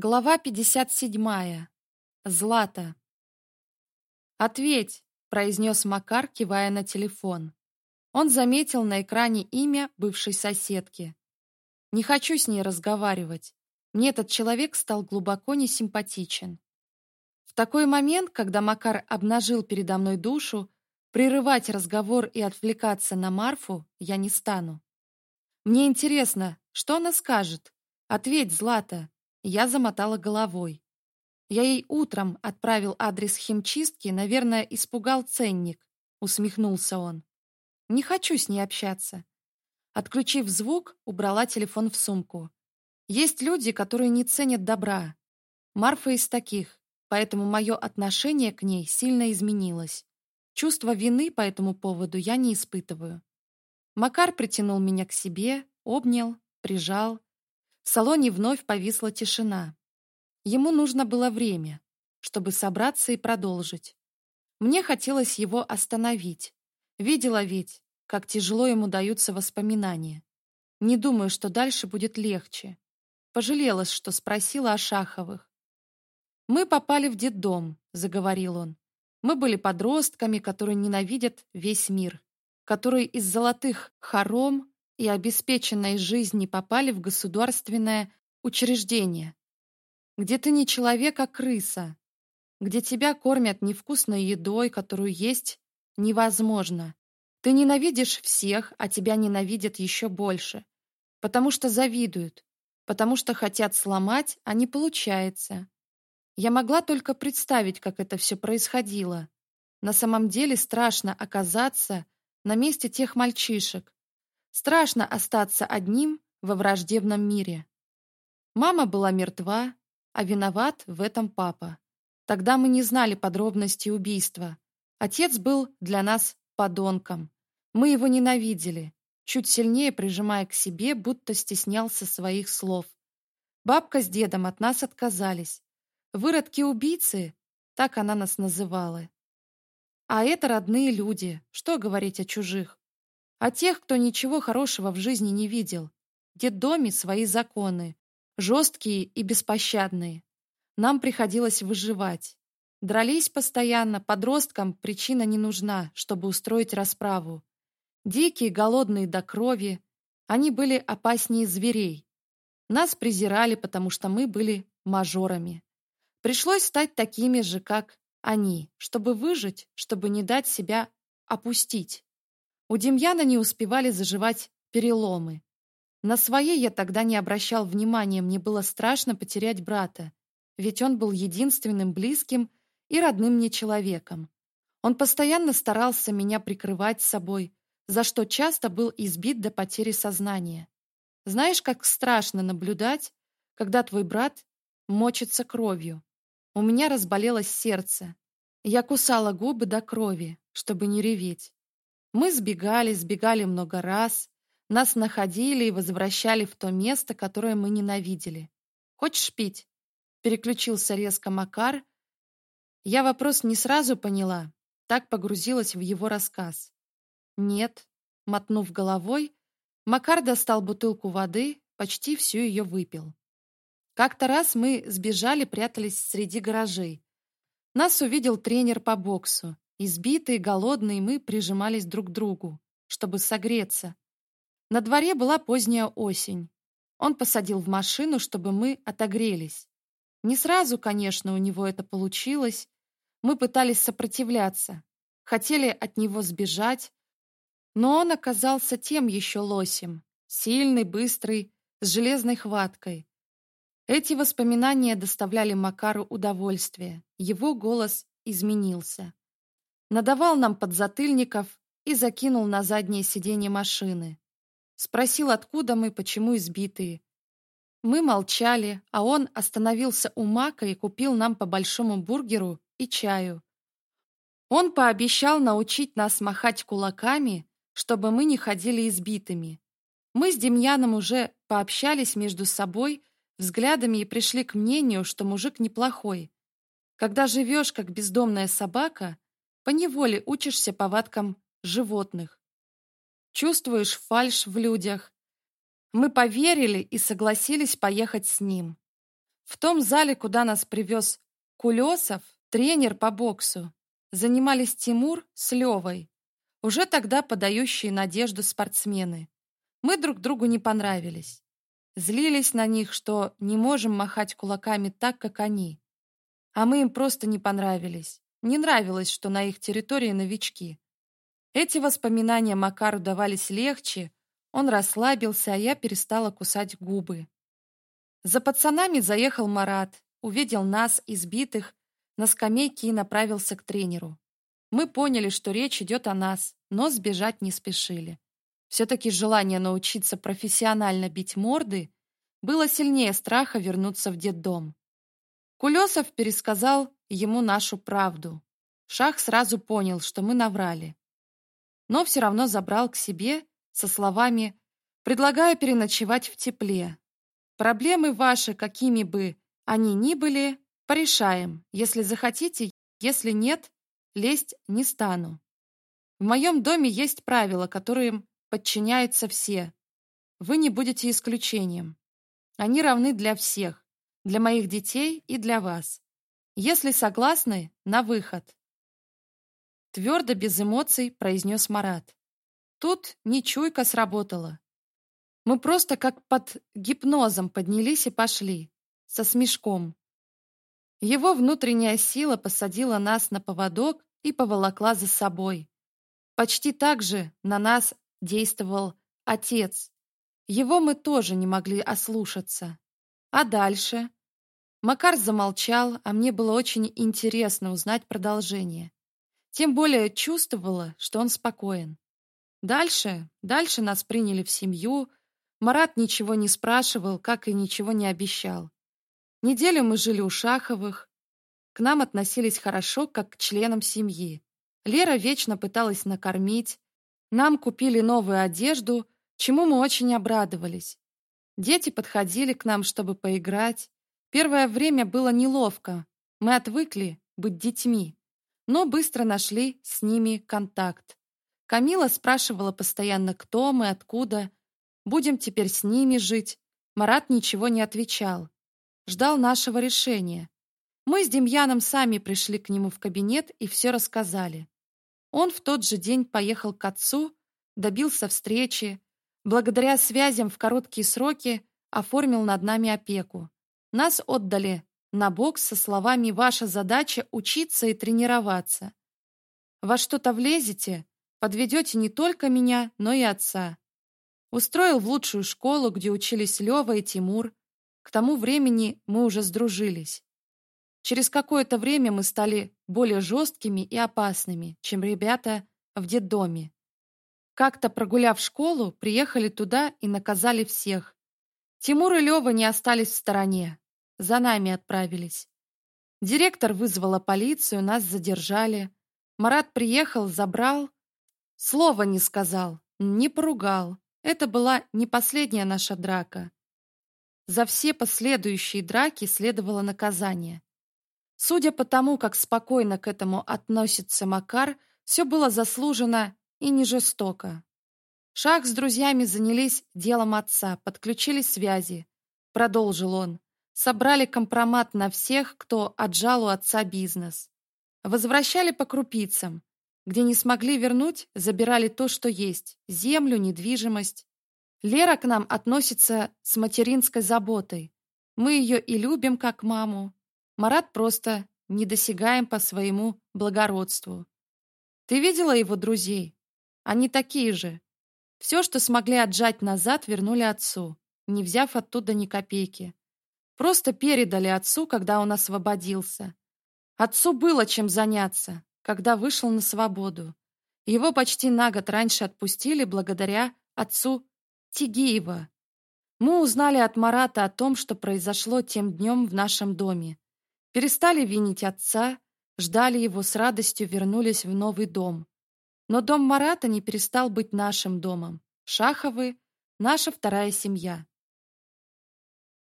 Глава 57. Злата. «Ответь», — произнес Макар, кивая на телефон. Он заметил на экране имя бывшей соседки. «Не хочу с ней разговаривать. Мне этот человек стал глубоко несимпатичен». В такой момент, когда Макар обнажил передо мной душу, прерывать разговор и отвлекаться на Марфу я не стану. «Мне интересно, что она скажет? Ответь, Злата», я замотала головой. Я ей утром отправил адрес химчистки, наверное, испугал ценник, усмехнулся он. Не хочу с ней общаться. Отключив звук, убрала телефон в сумку. Есть люди, которые не ценят добра. Марфа из таких, поэтому мое отношение к ней сильно изменилось. Чувство вины по этому поводу я не испытываю. Макар притянул меня к себе, обнял, прижал, в салоне вновь повисла тишина. Ему нужно было время, чтобы собраться и продолжить. Мне хотелось его остановить. Видела ведь, как тяжело ему даются воспоминания. Не думаю, что дальше будет легче. Пожалела, что спросила о Шаховых. «Мы попали в детдом», — заговорил он. «Мы были подростками, которые ненавидят весь мир, которые из золотых хором и обеспеченной жизни попали в государственное учреждение, где ты не человек, а крыса, где тебя кормят невкусной едой, которую есть невозможно. Ты ненавидишь всех, а тебя ненавидят еще больше, потому что завидуют, потому что хотят сломать, а не получается. Я могла только представить, как это все происходило. На самом деле страшно оказаться на месте тех мальчишек, Страшно остаться одним во враждебном мире. Мама была мертва, а виноват в этом папа. Тогда мы не знали подробностей убийства. Отец был для нас подонком. Мы его ненавидели, чуть сильнее прижимая к себе, будто стеснялся своих слов. Бабка с дедом от нас отказались. Выродки-убийцы, так она нас называла. А это родные люди, что говорить о чужих? А тех, кто ничего хорошего в жизни не видел, детдоме свои законы, жесткие и беспощадные. Нам приходилось выживать. Дрались постоянно, подросткам причина не нужна, чтобы устроить расправу. Дикие, голодные до крови, они были опаснее зверей. Нас презирали, потому что мы были мажорами. Пришлось стать такими же, как они, чтобы выжить, чтобы не дать себя опустить. У Демьяна не успевали заживать переломы. На своей я тогда не обращал внимания, мне было страшно потерять брата, ведь он был единственным близким и родным мне человеком. Он постоянно старался меня прикрывать собой, за что часто был избит до потери сознания. Знаешь, как страшно наблюдать, когда твой брат мочится кровью. У меня разболелось сердце. Я кусала губы до крови, чтобы не реветь. Мы сбегали, сбегали много раз. Нас находили и возвращали в то место, которое мы ненавидели. «Хочешь пить?» — переключился резко Макар. Я вопрос не сразу поняла, так погрузилась в его рассказ. «Нет», — мотнув головой, Макар достал бутылку воды, почти всю ее выпил. Как-то раз мы сбежали, прятались среди гаражей. Нас увидел тренер по боксу. Избитые, голодные мы прижимались друг к другу, чтобы согреться. На дворе была поздняя осень. Он посадил в машину, чтобы мы отогрелись. Не сразу, конечно, у него это получилось. Мы пытались сопротивляться, хотели от него сбежать, но он оказался тем еще лосем, сильный, быстрый, с железной хваткой. Эти воспоминания доставляли Макару удовольствие. Его голос изменился надавал нам подзатыльников и закинул на заднее сиденье машины. Спросил, откуда мы, почему избитые. Мы молчали, а он остановился у Мака и купил нам по большому бургеру и чаю. Он пообещал научить нас махать кулаками, чтобы мы не ходили избитыми. Мы с Демьяном уже пообщались между собой взглядами и пришли к мнению, что мужик неплохой. Когда живешь как бездомная собака, поневоле учишься повадкам животных. Чувствуешь фальшь в людях. Мы поверили и согласились поехать с ним. В том зале, куда нас привез Кулесов, тренер по боксу, занимались Тимур с Левой, уже тогда подающие надежду спортсмены. Мы друг другу не понравились. Злились на них, что не можем махать кулаками так, как они. А мы им просто не понравились. Не нравилось, что на их территории новички. Эти воспоминания Макару давались легче, он расслабился, а я перестала кусать губы. За пацанами заехал Марат, увидел нас, избитых, на скамейке и направился к тренеру. Мы поняли, что речь идет о нас, но сбежать не спешили. Все-таки желание научиться профессионально бить морды было сильнее страха вернуться в детдом. Кулесов пересказал ему нашу правду. Шах сразу понял, что мы наврали. Но все равно забрал к себе со словами «Предлагаю переночевать в тепле. Проблемы ваши, какими бы они ни были, порешаем. Если захотите, если нет, лезть не стану. В моем доме есть правила, которым подчиняются все. Вы не будете исключением. Они равны для всех для моих детей и для вас. Если согласны, на выход. Твердо, без эмоций, произнес Марат. Тут не чуйка сработала. Мы просто как под гипнозом поднялись и пошли. Со смешком. Его внутренняя сила посадила нас на поводок и поволокла за собой. Почти так же на нас действовал отец. Его мы тоже не могли ослушаться. А дальше? Макар замолчал, а мне было очень интересно узнать продолжение. Тем более чувствовала, что он спокоен. Дальше, дальше нас приняли в семью. Марат ничего не спрашивал, как и ничего не обещал. Неделю мы жили у Шаховых. К нам относились хорошо, как к членам семьи. Лера вечно пыталась накормить. Нам купили новую одежду, чему мы очень обрадовались. Дети подходили к нам, чтобы поиграть. Первое время было неловко. Мы отвыкли быть детьми, но быстро нашли с ними контакт. Камила спрашивала постоянно, кто мы, откуда, будем теперь с ними жить. Марат ничего не отвечал. Ждал нашего решения. Мы с Демьяном сами пришли к нему в кабинет и все рассказали. Он в тот же день поехал к отцу, добился встречи, благодаря связям в короткие сроки оформил над нами опеку. Нас отдали на бок со словами «Ваша задача – учиться и тренироваться». Во что-то влезете, подведете не только меня, но и отца. Устроил в лучшую школу, где учились Лёва и Тимур. К тому времени мы уже сдружились. Через какое-то время мы стали более жесткими и опасными, чем ребята в детдоме. Как-то прогуляв школу, приехали туда и наказали всех. Тимур и Лёва не остались в стороне. За нами отправились. Директор вызвала полицию, нас задержали. Марат приехал, забрал. Слова не сказал, не поругал. Это была не последняя наша драка. За все последующие драки следовало наказание. Судя по тому, как спокойно к этому относится Макар, все было заслужено и не жестоко. Шах с друзьями занялись делом отца, подключили связи. Продолжил он. Собрали компромат на всех, кто отжал у отца бизнес. Возвращали по крупицам. Где не смогли вернуть, забирали то, что есть. Землю, недвижимость. Лера к нам относится с материнской заботой. Мы ее и любим, как маму. Марат просто не недосягаем по своему благородству. Ты видела его друзей? Они такие же, все, что смогли отжать назад, вернули отцу, не взяв оттуда ни копейки. Просто передали отцу, когда он освободился. Отцу было чем заняться, когда вышел на свободу. Его почти на год раньше отпустили благодаря отцу Тигиева. Мы узнали от Марата о том, что произошло тем днем в нашем доме. Перестали винить отца, ждали его с радостью, вернулись в новый дом. Но дом Марата не перестал быть нашим домом. Шаховы — наша вторая семья.